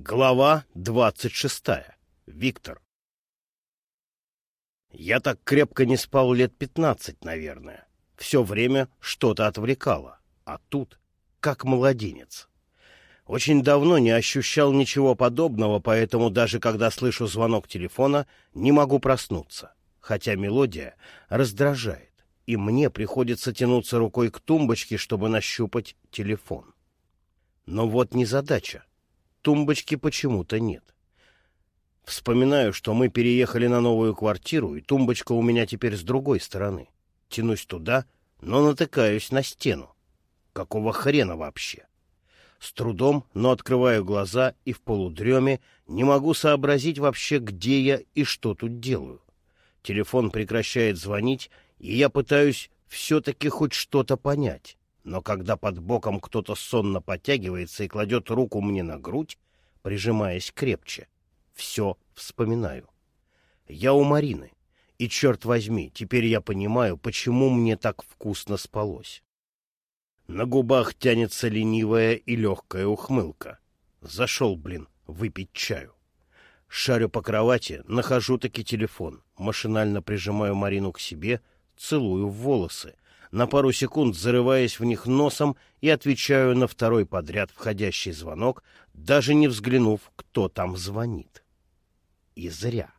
Глава двадцать шестая. Виктор. Я так крепко не спал лет пятнадцать, наверное. Все время что-то отвлекало. А тут как младенец. Очень давно не ощущал ничего подобного, поэтому даже когда слышу звонок телефона, не могу проснуться. Хотя мелодия раздражает, и мне приходится тянуться рукой к тумбочке, чтобы нащупать телефон. Но вот не задача. Тумбочки почему-то нет. Вспоминаю, что мы переехали на новую квартиру, и тумбочка у меня теперь с другой стороны. Тянусь туда, но натыкаюсь на стену. Какого хрена вообще? С трудом, но открываю глаза и в полудреме не могу сообразить вообще, где я и что тут делаю. Телефон прекращает звонить, и я пытаюсь все-таки хоть что-то понять. Но когда под боком кто-то сонно подтягивается и кладет руку мне на грудь, прижимаясь крепче, все вспоминаю. Я у Марины, и, черт возьми, теперь я понимаю, почему мне так вкусно спалось. На губах тянется ленивая и легкая ухмылка. Зашел, блин, выпить чаю. Шарю по кровати, нахожу таки телефон, машинально прижимаю Марину к себе, целую в волосы — на пару секунд зарываясь в них носом и отвечаю на второй подряд входящий звонок, даже не взглянув, кто там звонит. И зря.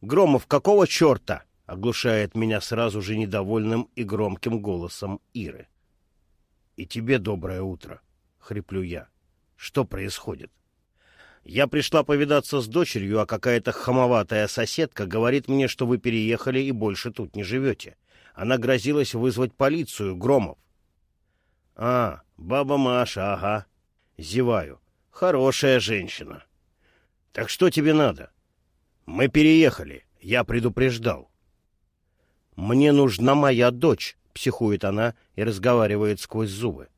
«Громов, какого черта?» — оглушает меня сразу же недовольным и громким голосом Иры. «И тебе доброе утро», — хриплю я. «Что происходит?» Я пришла повидаться с дочерью, а какая-то хамоватая соседка говорит мне, что вы переехали и больше тут не живете. Она грозилась вызвать полицию, Громов. — А, баба Маша, ага. Зеваю. Хорошая женщина. — Так что тебе надо? — Мы переехали. Я предупреждал. — Мне нужна моя дочь, — психует она и разговаривает сквозь зубы.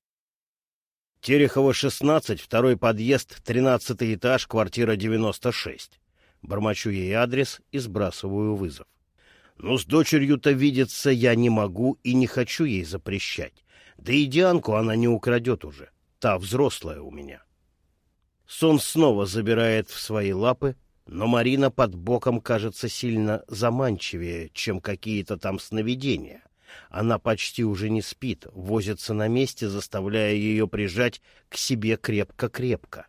Терехова, 16, второй подъезд, тринадцатый этаж, квартира 96. Бормочу ей адрес и сбрасываю вызов. Но с дочерью-то видеться я не могу и не хочу ей запрещать. Да и Дианку она не украдет уже. Та взрослая у меня. Сон снова забирает в свои лапы, но Марина под боком кажется сильно заманчивее, чем какие-то там сновидения. Она почти уже не спит, возится на месте, заставляя ее прижать к себе крепко-крепко.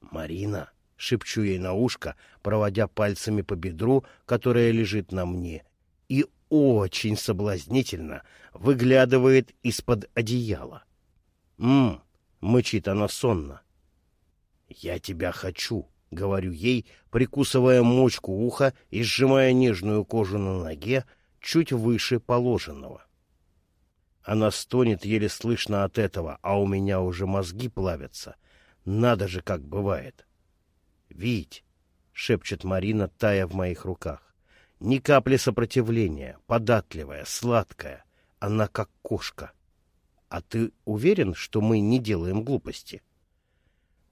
«Марина!» Шепчу ей на ушко, проводя пальцами по бедру, которое лежит на мне, и очень соблазнительно выглядывает из-под одеяла. «М-м», мычит она сонно. «Я тебя хочу», — говорю ей, прикусывая мочку уха и сжимая нежную кожу на ноге чуть выше положенного. Она стонет еле слышно от этого, а у меня уже мозги плавятся. Надо же, как бывает. «Вить!» — шепчет Марина, тая в моих руках. Ни капли сопротивления, податливая, сладкая. Она как кошка. А ты уверен, что мы не делаем глупости?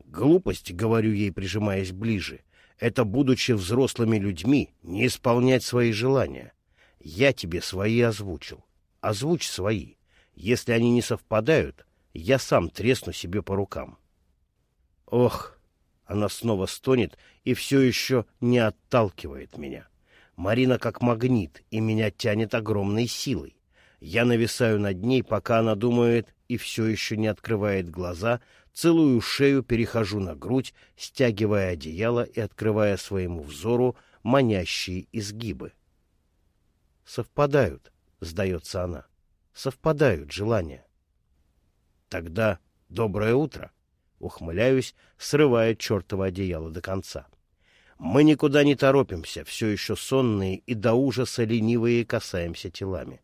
Глупость, говорю ей, прижимаясь ближе, это, будучи взрослыми людьми, не исполнять свои желания. Я тебе свои озвучил. Озвучь свои. Если они не совпадают, я сам тресну себе по рукам. Ох, она снова стонет и все еще не отталкивает меня. Марина как магнит, и меня тянет огромной силой. Я нависаю над ней, пока она думает и все еще не открывает глаза, целую шею, перехожу на грудь, стягивая одеяло и открывая своему взору манящие изгибы. Совпадают, сдается она, совпадают желания. Тогда доброе утро. Ухмыляюсь, срывая чертово одеяло до конца. Мы никуда не торопимся, все еще сонные и до ужаса ленивые касаемся телами.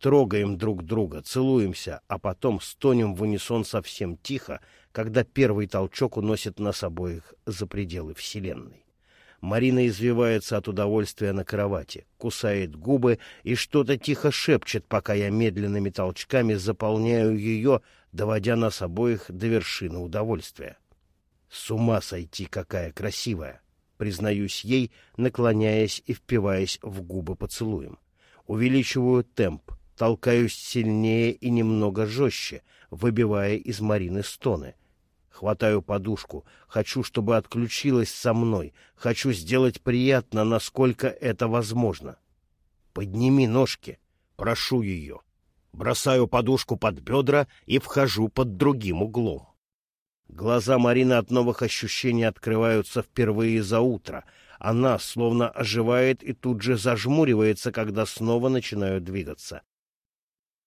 Трогаем друг друга, целуемся, а потом стонем в унисон совсем тихо, когда первый толчок уносит нас обоих за пределы Вселенной. Марина извивается от удовольствия на кровати, кусает губы и что-то тихо шепчет, пока я медленными толчками заполняю ее, доводя нас обоих до вершины удовольствия. С ума сойти, какая красивая! Признаюсь ей, наклоняясь и впиваясь в губы поцелуем. Увеличиваю темп, толкаюсь сильнее и немного жестче, выбивая из Марины стоны. Хватаю подушку. Хочу, чтобы отключилась со мной. Хочу сделать приятно, насколько это возможно. Подними ножки. Прошу ее. Бросаю подушку под бедра и вхожу под другим углом. Глаза Марины от новых ощущений открываются впервые за утро. Она словно оживает и тут же зажмуривается, когда снова начинаю двигаться.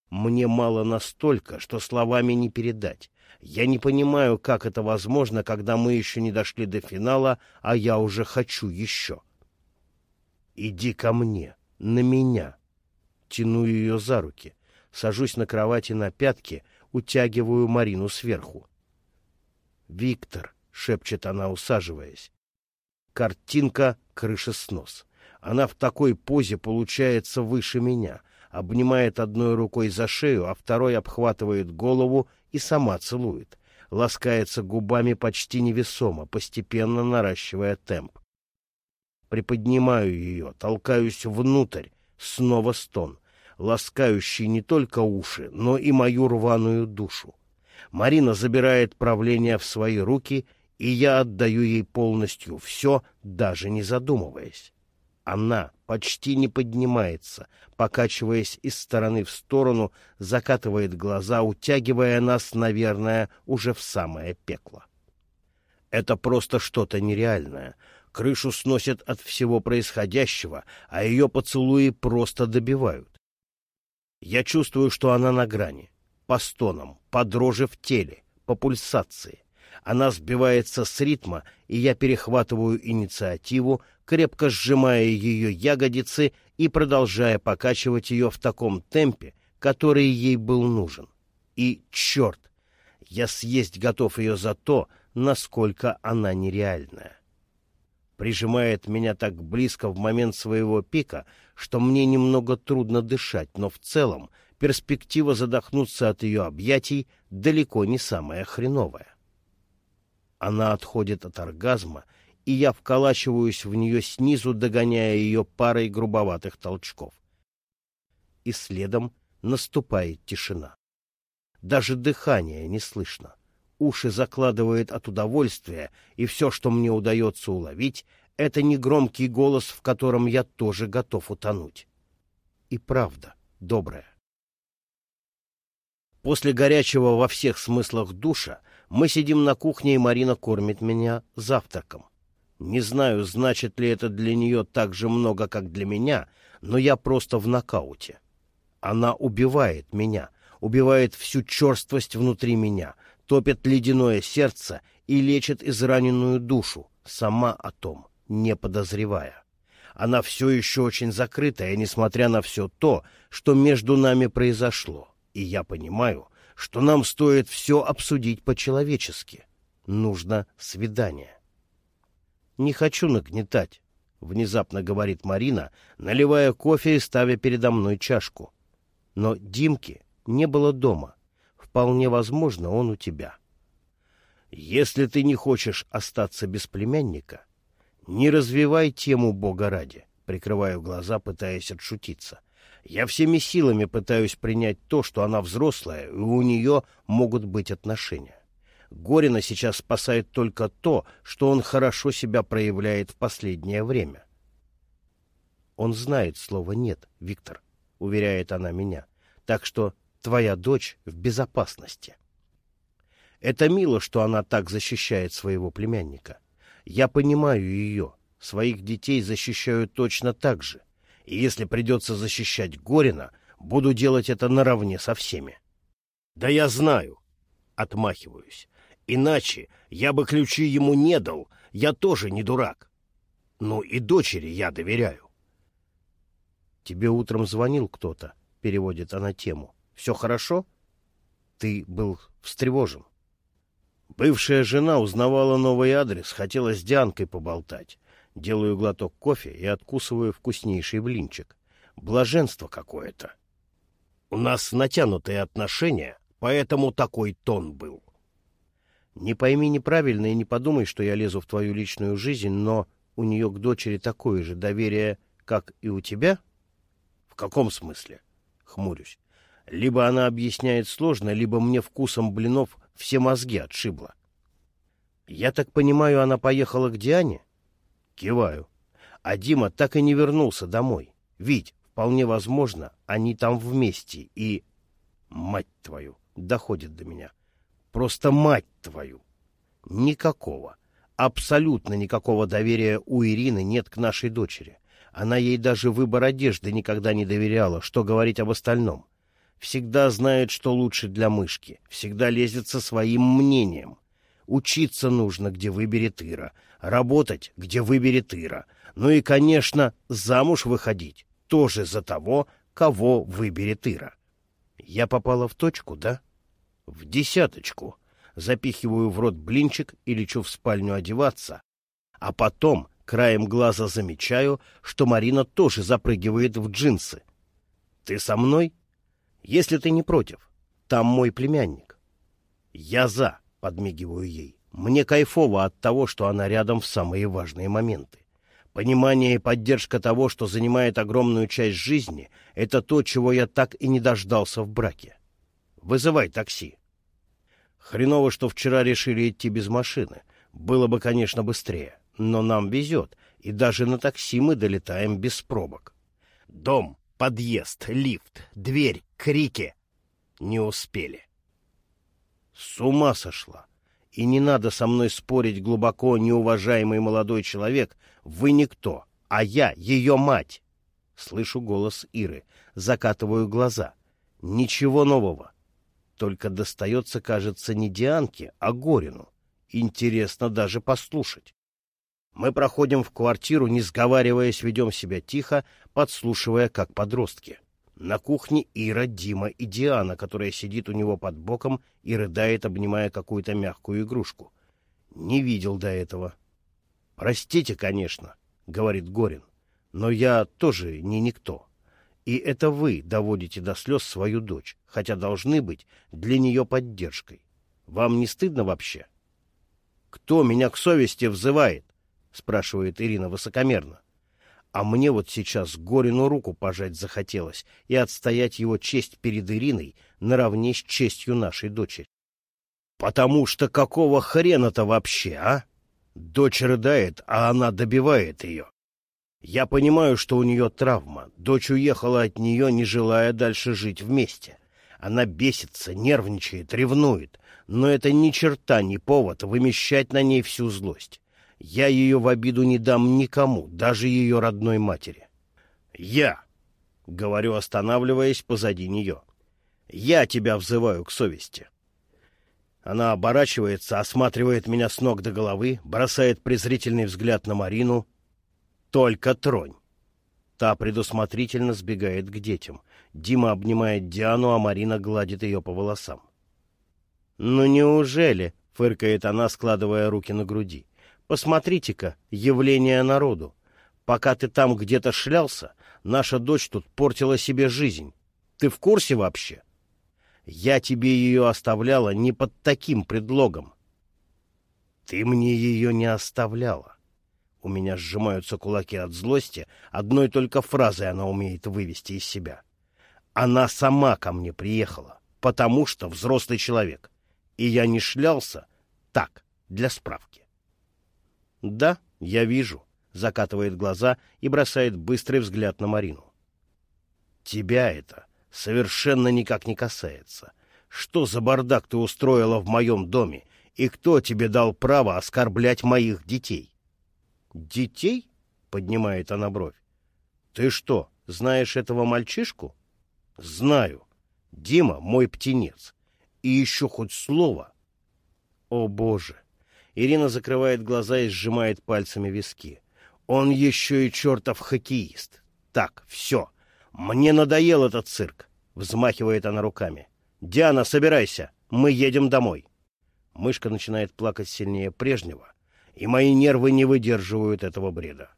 Мне мало настолько, что словами не передать. Я не понимаю, как это возможно, когда мы еще не дошли до финала, а я уже хочу еще. Иди ко мне, на меня. Тяну ее за руки, сажусь на кровати на пятки, утягиваю Марину сверху. «Виктор», — шепчет она, усаживаясь. Картинка крышеснос. Она в такой позе получается выше меня, обнимает одной рукой за шею, а второй обхватывает голову и сама целует. Ласкается губами почти невесомо, постепенно наращивая темп. Приподнимаю ее, толкаюсь внутрь, снова стон, ласкающий не только уши, но и мою рваную душу. Марина забирает правление в свои руки, и я отдаю ей полностью все, даже не задумываясь. Она почти не поднимается, покачиваясь из стороны в сторону, закатывает глаза, утягивая нас, наверное, уже в самое пекло. Это просто что-то нереальное. Крышу сносят от всего происходящего, а ее поцелуи просто добивают. Я чувствую, что она на грани, по стонам, по дрожи в теле, по пульсации. Она сбивается с ритма, и я перехватываю инициативу, крепко сжимая ее ягодицы и продолжая покачивать ее в таком темпе, который ей был нужен. И, черт, я съесть готов ее за то, насколько она нереальная. Прижимает меня так близко в момент своего пика, что мне немного трудно дышать, но в целом перспектива задохнуться от ее объятий далеко не самая хреновая. Она отходит от оргазма, и я вколачиваюсь в нее снизу, догоняя ее парой грубоватых толчков. И следом наступает тишина. Даже дыхания не слышно. Уши закладывает от удовольствия, и все, что мне удается уловить, это негромкий голос, в котором я тоже готов утонуть. И правда добрая. После горячего во всех смыслах душа мы сидим на кухне, и Марина кормит меня завтраком. Не знаю, значит ли это для нее так же много, как для меня, но я просто в нокауте. Она убивает меня, убивает всю черствость внутри меня, топит ледяное сердце и лечит израненную душу, сама о том не подозревая. Она все еще очень закрытая, несмотря на все то, что между нами произошло, и я понимаю, что нам стоит все обсудить по-человечески. Нужно свидание. «Не хочу нагнетать», — внезапно говорит Марина, наливая кофе и ставя передо мной чашку. «Но Димки не было дома. Вполне возможно, он у тебя. Если ты не хочешь остаться без племянника, не развивай тему Бога ради», — прикрываю глаза, пытаясь отшутиться — я всеми силами пытаюсь принять то, что она взрослая, и у нее могут быть отношения. Горина сейчас спасает только то, что он хорошо себя проявляет в последнее время. Он знает слово «нет», Виктор, — уверяет она меня, — так что твоя дочь в безопасности. Это мило, что она так защищает своего племянника. Я понимаю ее, своих детей защищаю точно так же — и если придется защищать Горина, буду делать это наравне со всеми. — Да я знаю, — отмахиваюсь. Иначе я бы ключи ему не дал, я тоже не дурак. Ну и дочери я доверяю. — Тебе утром звонил кто-то, — переводит она тему. — Все хорошо? Ты был встревожен. Бывшая жена узнавала новый адрес, хотела с Дианкой поболтать. Делаю глоток кофе и откусываю вкуснейший блинчик. Блаженство какое-то. У нас натянутые отношения, поэтому такой тон был. Не пойми неправильно и не подумай, что я лезу в твою личную жизнь, но у нее к дочери такое же доверие, как и у тебя? В каком смысле? Хмурюсь. Либо она объясняет сложно, либо мне вкусом блинов все мозги отшибло. Я так понимаю, она поехала к Диане? Киваю. А Дима так и не вернулся домой. Ведь, вполне возможно, они там вместе и... Мать твою, доходит до меня. Просто мать твою. Никакого, абсолютно никакого доверия у Ирины нет к нашей дочери. Она ей даже выбор одежды никогда не доверяла, что говорить об остальном. Всегда знает, что лучше для мышки, всегда лезет со своим мнением. Учиться нужно, где выберет Ира, работать, где выберет Ира. Ну и, конечно, замуж выходить тоже за того, кого выберет Ира. Я попала в точку, да? В десяточку. Запихиваю в рот блинчик и лечу в спальню одеваться. А потом краем глаза замечаю, что Марина тоже запрыгивает в джинсы. Ты со мной? Если ты не против. Там мой племянник. Я за, подмигиваю ей. Мне кайфово от того, что она рядом в самые важные моменты. Понимание и поддержка того, что занимает огромную часть жизни, это то, чего я так и не дождался в браке. Вызывай такси. Хреново, что вчера решили идти без машины. Было бы, конечно, быстрее. Но нам везет, и даже на такси мы долетаем без пробок. Дом, подъезд, лифт, дверь, крики. Не успели. С ума сошла. И не надо со мной спорить глубоко, неуважаемый молодой человек. Вы никто, а я ее мать. Слышу голос Иры, закатываю глаза. Ничего нового. Только достается, кажется, не Дианке, а Горину. Интересно даже послушать. Мы проходим в квартиру, не сговариваясь, ведем себя тихо, подслушивая, как подростки. На кухне Ира, Дима и Диана, которая сидит у него под боком и рыдает, обнимая какую-то мягкую игрушку. Не видел до этого. «Простите, конечно», — говорит Горин, — «но я тоже не никто. И это вы доводите до слез свою дочь, хотя должны быть для нее поддержкой. Вам не стыдно вообще?» «Кто меня к совести взывает?» — спрашивает Ирина высокомерно. А мне вот сейчас Горину руку пожать захотелось и отстоять его честь перед Ириной наравне с честью нашей дочери. Потому что какого хрена-то вообще, а? Дочь рыдает, а она добивает ее. Я понимаю, что у нее травма. Дочь уехала от нее, не желая дальше жить вместе. Она бесится, нервничает, ревнует. Но это ни черта не повод вымещать на ней всю злость. Я ее в обиду не дам никому, даже ее родной матери. Я, — говорю, останавливаясь позади нее, — я тебя взываю к совести. Она оборачивается, осматривает меня с ног до головы, бросает презрительный взгляд на Марину. Только тронь. Та предусмотрительно сбегает к детям. Дима обнимает Диану, а Марина гладит ее по волосам. «Ну неужели?» — фыркает она, складывая руки на груди. Посмотрите-ка, явление народу. Пока ты там где-то шлялся, наша дочь тут портила себе жизнь. Ты в курсе вообще? Я тебе ее оставляла не под таким предлогом. Ты мне ее не оставляла. У меня сжимаются кулаки от злости, одной только фразой она умеет вывести из себя. Она сама ко мне приехала, потому что взрослый человек, и я не шлялся так, для справки. «Да, я вижу», — закатывает глаза и бросает быстрый взгляд на Марину. «Тебя это совершенно никак не касается. Что за бардак ты устроила в моем доме, и кто тебе дал право оскорблять моих детей?» «Детей?» — поднимает она бровь. «Ты что, знаешь этого мальчишку?» «Знаю. Дима — мой птенец. И еще хоть слово». «О, Боже!» Ирина закрывает глаза и сжимает пальцами виски. Он еще и чертов хоккеист. Так, все. Мне надоел этот цирк. Взмахивает она руками. «Диана, собирайся. Мы едем домой». Мышка начинает плакать сильнее прежнего, и мои нервы не выдерживают этого бреда.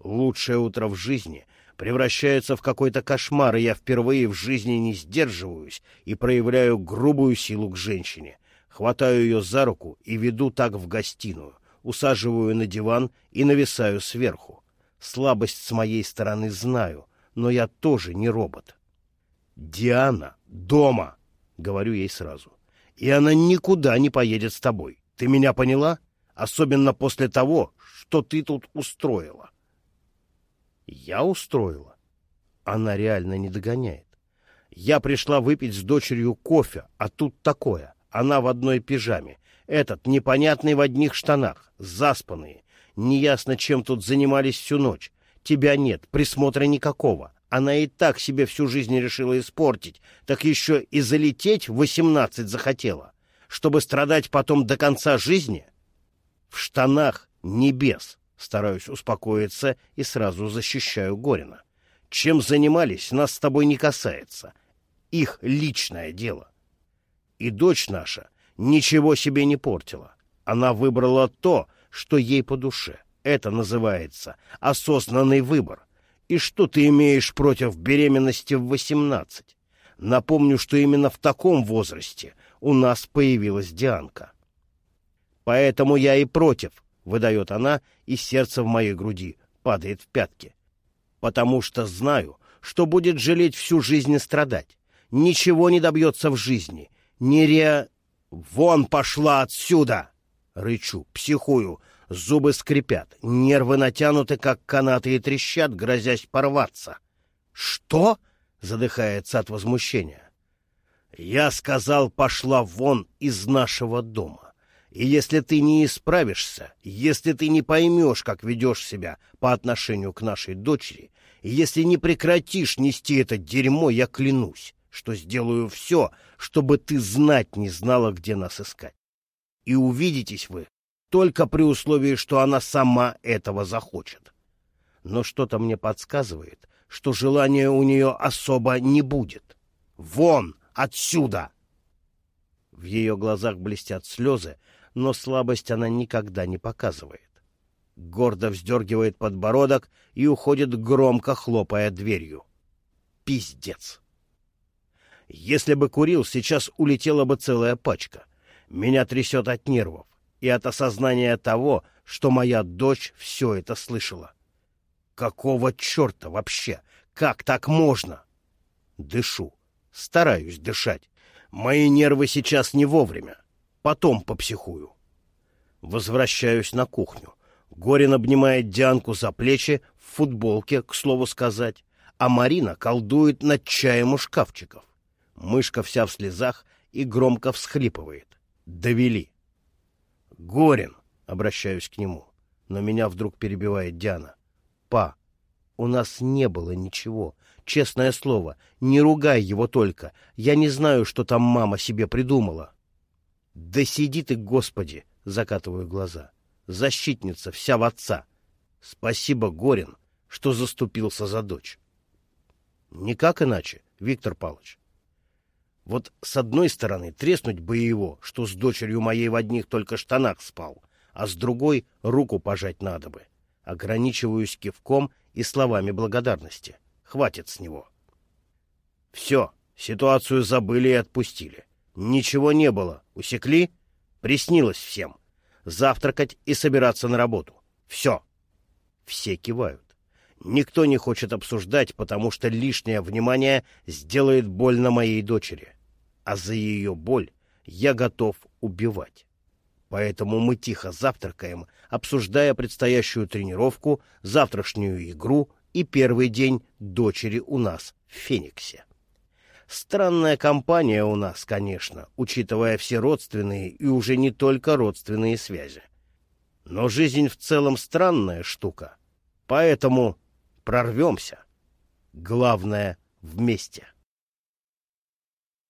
Лучшее утро в жизни превращается в какой-то кошмар, и я впервые в жизни не сдерживаюсь и проявляю грубую силу к женщине — Хватаю ее за руку и веду так в гостиную, усаживаю на диван и нависаю сверху. Слабость с моей стороны знаю, но я тоже не робот. «Диана дома!» — говорю ей сразу. «И она никуда не поедет с тобой. Ты меня поняла? особенно после того, что ты тут устроила. Я устроила? Она реально не догоняет. Я пришла выпить с дочерью кофе, а тут такое. Она в одной пижаме. Этот непонятный в одних штанах, заспанные. Неясно, чем тут занимались всю ночь. Тебя нет, присмотра никакого. Она и так себе всю жизнь решила испортить, так еще и залететь в восемнадцать захотела, чтобы страдать потом до конца жизни? В штанах небес. Стараюсь успокоиться и сразу защищаю Горина. Чем занимались, нас с тобой не касается. Их личное дело. И дочь наша ничего себе не портила. Она выбрала то, что ей по душе. Это называется осознанный выбор. И что ты имеешь против беременности в восемнадцать? Напомню, что именно в таком возрасте у нас появилась Дианка. Поэтому я и против, — выдает она, и сердце в моей груди падает в пятки. Потому что знаю, что будет жалеть всю жизнь и страдать. Ничего не добьется в жизни. Не ре... Вон пошла отсюда! Рычу, психую, Зубы скрипят, нервы натянуты, как канаты, и трещат, грозясь порваться. «Что?» — задыхается от возмущения. «Я сказал, пошла вон из нашего дома. И если ты не исправишься, если ты не поймешь, как ведешь себя по отношению к нашей дочери, если не прекратишь нести это дерьмо, я клянусь, что сделаю все, чтобы ты знать не знала, где нас искать. И увидитесь вы только при условии, что она сама этого захочет. Но что-то мне подсказывает, что желания у нее особо не будет. Вон отсюда! В ее глазах блестят слезы, но слабость она никогда не показывает. Гордо вздергивает подбородок и уходит, громко хлопая дверью. Пиздец! Если бы курил, сейчас улетела бы целая пачка. Меня трясет от нервов и от осознания того, что моя дочь все это слышала. Какого черта вообще? Как так можно? Дышу. Стараюсь дышать. Мои нервы сейчас не вовремя. Потом попсихую. Возвращаюсь на кухню. Горин обнимает Дианку за плечи, в футболке, к слову сказать, а Марина колдует над чаем у шкафчиков. Мышка вся в слезах и громко всхлипывает. Довели. Горин, обращаюсь к нему, но меня вдруг перебивает Диана. Па, у нас не было ничего. Честное слово, не ругай его только. Я не знаю, что там мама себе придумала. Да сиди ты, Господи, закатываю глаза. Защитница вся в отца. Спасибо, Горин, что заступился за дочь. Никак иначе, Виктор Павлович. Вот с одной стороны треснуть бы его, что с дочерью моей в одних только штанах спал, а с другой руку пожать надо бы. Ограничиваюсь кивком и словами благодарности. Хватит с него. Все, ситуацию забыли и отпустили. Ничего не было. Усекли? Приснилось всем. Завтракать и собираться на работу. Все. Все кивают. Никто не хочет обсуждать, потому что лишнее внимание сделает больно моей дочери. А за ее боль я готов убивать. Поэтому мы тихо завтракаем, обсуждая предстоящую тренировку, завтрашнюю игру и первый день дочери у нас в Фениксе. Странная компания у нас, конечно, учитывая все родственные и уже не только родственные связи. Но жизнь в целом странная штука, поэтому прорвемся. Главное — вместе.